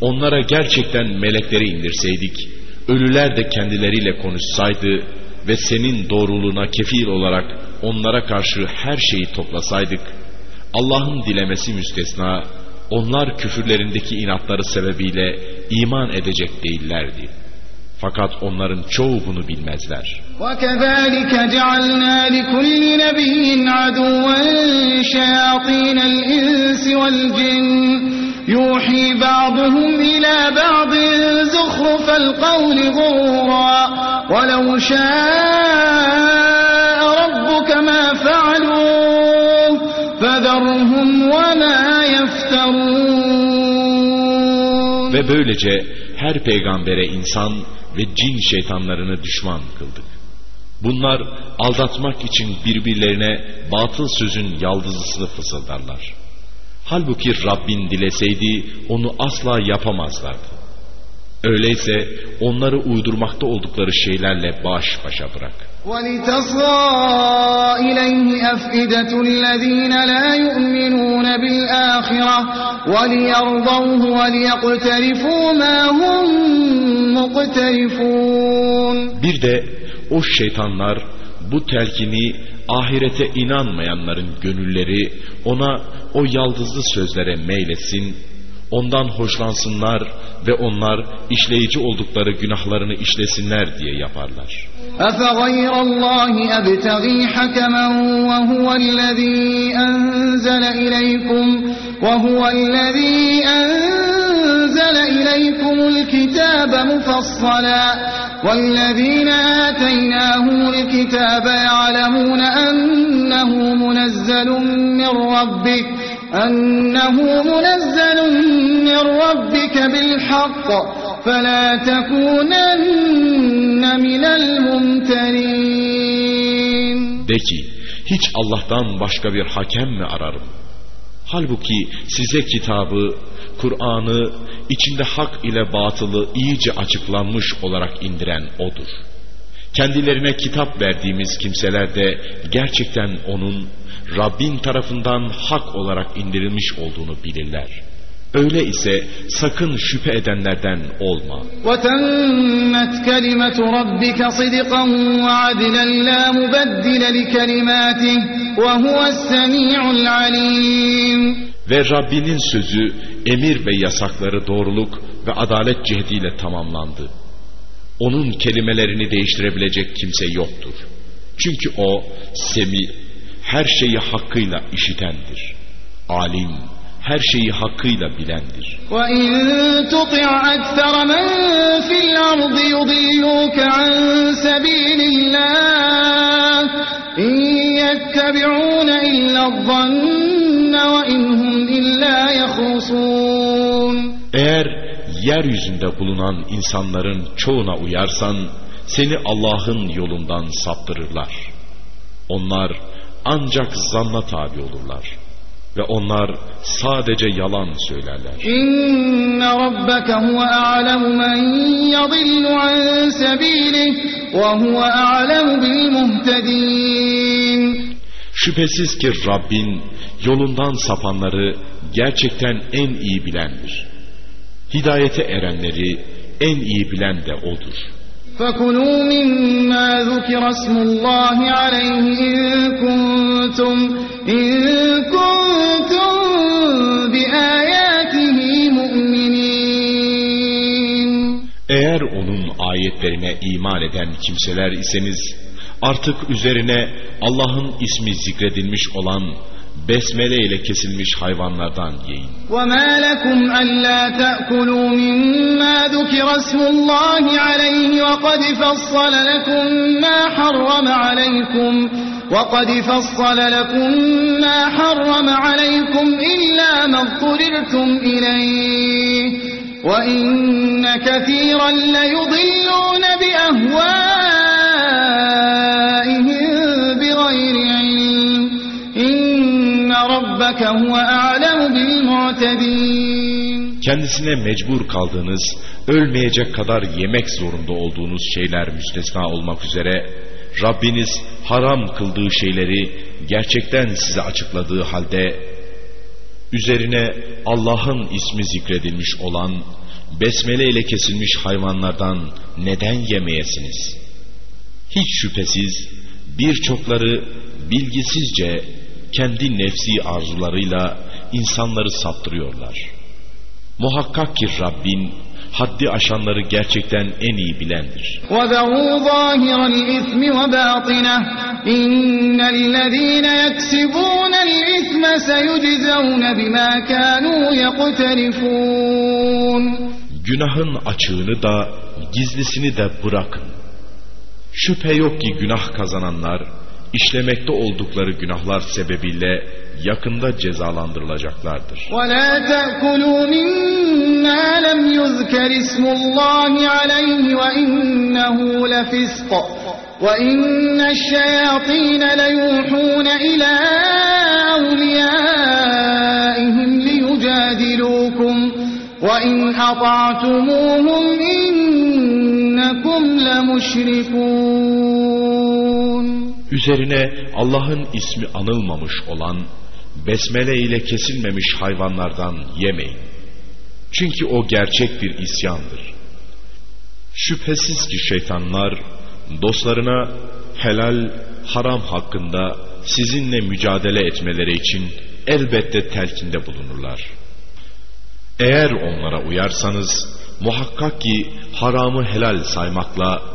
onlara gerçekten melekleri indirseydik, ölüler de kendileriyle konuşsaydı ve senin doğruluğuna kefil olarak onlara karşı her şeyi toplasaydık, Allah'ın dilemesi müstesna, onlar küfürlerindeki inatları sebebiyle iman edecek değillerdi. Fakat onların çoğu bunu bilmezler. وكذلك جعلنا لكل نبي عدوا شياطين الإنس والجن يوحي بعضهم إلى بعض زخرف القول غرورا ولو شاء ربك ما فعلوه فذرهم وما يفترون Ve böylece her peygambere insan ve cin şeytanlarını düşman kıldık. Bunlar aldatmak için birbirlerine batıl sözün yaldızısını fısıldarlar. Halbuki Rabbin dileseydi onu asla yapamazlardı. Öyleyse onları uydurmakta oldukları şeylerle baş başa bırak. Bir de o şeytanlar bu telkini ahirete inanmayanların gönülleri ona o yaldızlı sözlere meyletsin, ondan hoşlansınlar ve onlar işleyici oldukları günahlarını işlesinler diye yaparlar. أفغير الله أبتغي حكما وهو الذي أنزل إليكم وهو الذي أنزل إليكم الكتاب مفصلا والذين آتيناهم الكتاب يعلمون أنه منزل من ربك أنه منزل من ربك بالحق فلا تكونن من الممترين De ki, hiç Allah'tan başka bir hakem mi ararım? Halbuki size kitabı, Kur'an'ı, içinde hak ile batılı iyice açıklanmış olarak indiren O'dur. Kendilerine kitap verdiğimiz kimseler de gerçekten O'nun Rabbin tarafından hak olarak indirilmiş olduğunu bilirler. Öyle ise sakın şüphe edenlerden olma. وتمت كلمة ربك صدقا وعدلا لا مبدل لكلماته وهو السميع العليم Ve Rabbinin sözü, emir ve yasakları doğruluk ve adalet cihdiyle tamamlandı. Onun kelimelerini değiştirebilecek kimse yoktur. Çünkü o, semi, her şeyi hakkıyla işitendir. Alim, her şeyi hakkıyla bilendir. Eğer yeryüzünde bulunan insanların çoğuna uyarsan seni Allah'ın yolundan saptırırlar. Onlar ancak zanna tabi olurlar. Ve onlar sadece yalan söylerler. إن ربك هو أعلم من يضل عن سبيله وهو أعلم بالمهتدين Şüphesiz ki Rabbin yolundan sapanları gerçekten en iyi bilendir. Hidayete erenleri en iyi bilen de O'dur. فكلوا مما ذكر اسم الله عليه إن كنتم إن كنتم بآياته مؤمنين Eğer onun ayetlerine iman eden kimseler iseniz artık üzerine Allah'ın ismi zikredilmiş olan besmele ile kesilmiş hayvanlardan yiyin. وما لكم ألا تأكلوا مما ذكر اسم الله عليه وقد فصل لكم ما حرم عليكم وقد فصل لكم ما حرم عليكم إلا ما اضطررتم إليه وإن كثيرا ليضلون بأهوائهم بغير علم إن ربك هو أعلم بالمعتدين Kendisine mecbur kaldığınız, ölmeyecek kadar yemek zorunda olduğunuz şeyler müstesna olmak üzere, Rabbiniz haram kıldığı şeyleri gerçekten size açıkladığı halde, üzerine Allah'ın ismi zikredilmiş olan, besmele ile kesilmiş hayvanlardan neden yemeyesiniz? Hiç şüphesiz birçokları bilgisizce kendi nefsi arzularıyla insanları saptırıyorlar.'' Muhakkak ki Rabbin haddi aşanları gerçekten en iyi bilendir. وَذَرُوا ظَاهِرَ الْإِثْمِ وَبَاطِنَهُ إِنَّ الَّذ۪ينَ يَكْسِبُونَ الْإِثْمَ سَيُجْزَوْنَ بِمَا كَانُوا يَقْتَرِفُونَ Günahın açığını da gizlisini de bırakın. Şüphe yok ki günah kazananlar işlemekte oldukları günahlar sebebiyle yakında cezalandırılacaklardır. وَلَا تَأْكُلُوا مِمَّا لَمْ يُذْكَرِ اسْمُ اللّٰهِ عَلَيْهِ وَإِنَّهُ لَفِسْقٌ وَإِنَّ الشَّيَاطِينَ لَيُوحُونَ إِلَى أَوْلِيَائِهِمْ لِيُجَادِلُوكُمْ وَإِنْ أَطَعْتُمُوهُمْ إِنَّكُمْ لَمُشْرِكُونَ Üzerine Allah'ın ismi anılmamış olan besmele ile kesilmemiş hayvanlardan yemeyin. Çünkü o gerçek bir isyandır. Şüphesiz ki şeytanlar dostlarına helal, haram hakkında sizinle mücadele etmeleri için elbette telkinde bulunurlar. Eğer onlara uyarsanız muhakkak ki haramı helal saymakla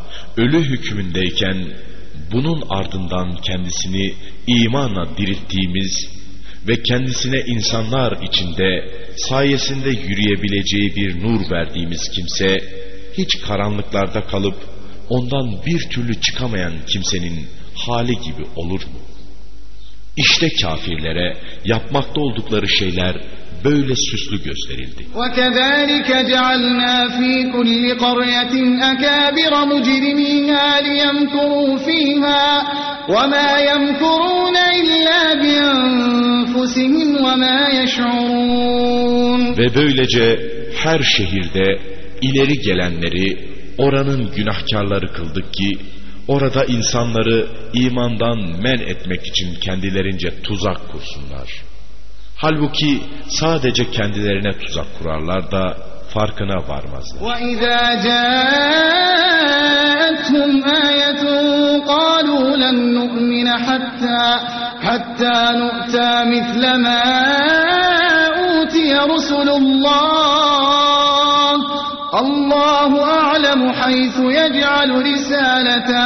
ölü hükmündeyken bunun ardından kendisini imanla dirilttiğimiz ve kendisine insanlar içinde sayesinde yürüyebileceği bir nur verdiğimiz kimse hiç karanlıklarda kalıp ondan bir türlü çıkamayan kimsenin hali gibi olur mu? İşte kafirlere yapmakta oldukları şeyler böyle süslü gösterildi. وَكَذَٰلِكَ جَعَلْنَا ف۪ي كُلِّ قَرْيَةٍ أَكَابِرَ مُجْرِمِيهَا لِيَمْكُرُوا ف۪يهَا وَمَا يَمْكُرُونَ إِلَّا بِأَنفُسِهِمْ وَمَا يَشْعُرُونَ Ve böylece her şehirde ileri gelenleri oranın günahkarları kıldık ki orada insanları imandan men etmek için kendilerince tuzak kursunlar. Halbuki sadece kendilerine tuzak kurarlar da farkına varmazlar. وَإِذَا جَاءَتْهُمْ آيَةٌ قَالُوا لَن نُّؤْمِنَ حَتَّى حَتَّى نُؤْتَى مِثْلَ مَا أُوتِيَ رُسُلُ اللَّهِ Allahu a'lemu haythu yec'alu risalete.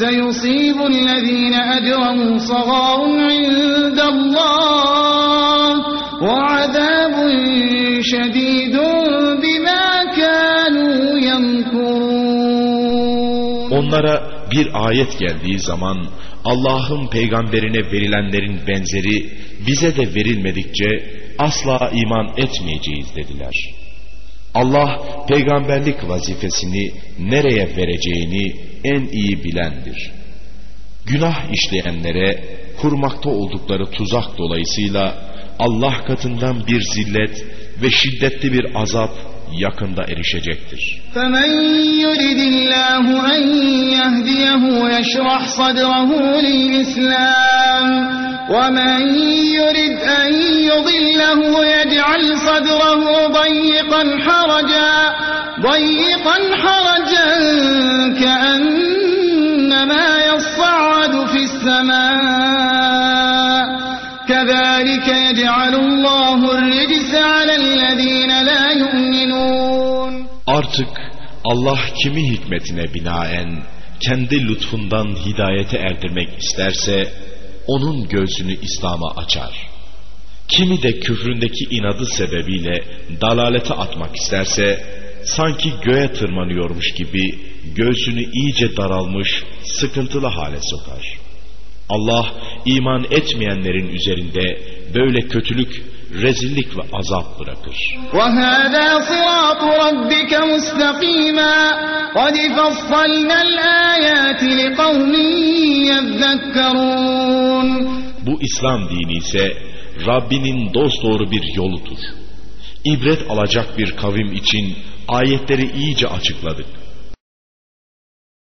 Seyusibu allazine ecramu sagarun indallah. Ve azabun şedidun bima kanu yemkurun. Onlara bir ayet geldiği zaman Allah'ın peygamberine verilenlerin benzeri bize de verilmedikçe asla iman etmeyeceğiz dediler.'' Allah peygamberlik vazifesini nereye vereceğini en iyi bilendir. Günah işleyenlere kurmakta oldukları tuzak dolayısıyla Allah katından bir zillet ve şiddetli bir azap yakında erişecektir. فَمَنْ يُرِدِ اللّٰهُ أَنْ يَهْدِيَهُ يَشْرَحْ صَدْرَهُ لِلْإِسْلَامِ وَمَنْ يُرِدْ أَنْ يُضِلَّهُ يَجْعَلْ صَدْرَهُ ضَيِّقًا حَرَجًا ضَيِّقًا حَرَجًا كَأَنَّمَا يَصَّعَّدُ فِي السَّمَاءِ كَذَلِكَ يَجْعَلُ اللَّهُ الرِّجْسَ عَلَى الَّذِينَ لَا يُؤْمِنُونَ Artık Allah kimi hikmetine binaen kendi lütfundan hidayete erdirmek isterse onun göğsünü İslam'a açar. Kimi de küfründeki inadı sebebiyle dalalete atmak isterse sanki göğe tırmanıyormuş gibi göğsünü iyice daralmış, sıkıntılı hale sokar. Allah iman etmeyenlerin üzerinde böyle kötülük, rezillik ve azap bırakır. وَهَذَا صِرَاطُ رَبِّكَ مُسْتَقِيمًا قَدْ فَصَّلْنَا الْآيَاتِ لِقَوْمٍ يَذَّكَّرُونَ Bu İslam dini ise Rabbinin dosdoğru bir yoludur. İbret alacak bir kavim için ayetleri iyice açıkladık.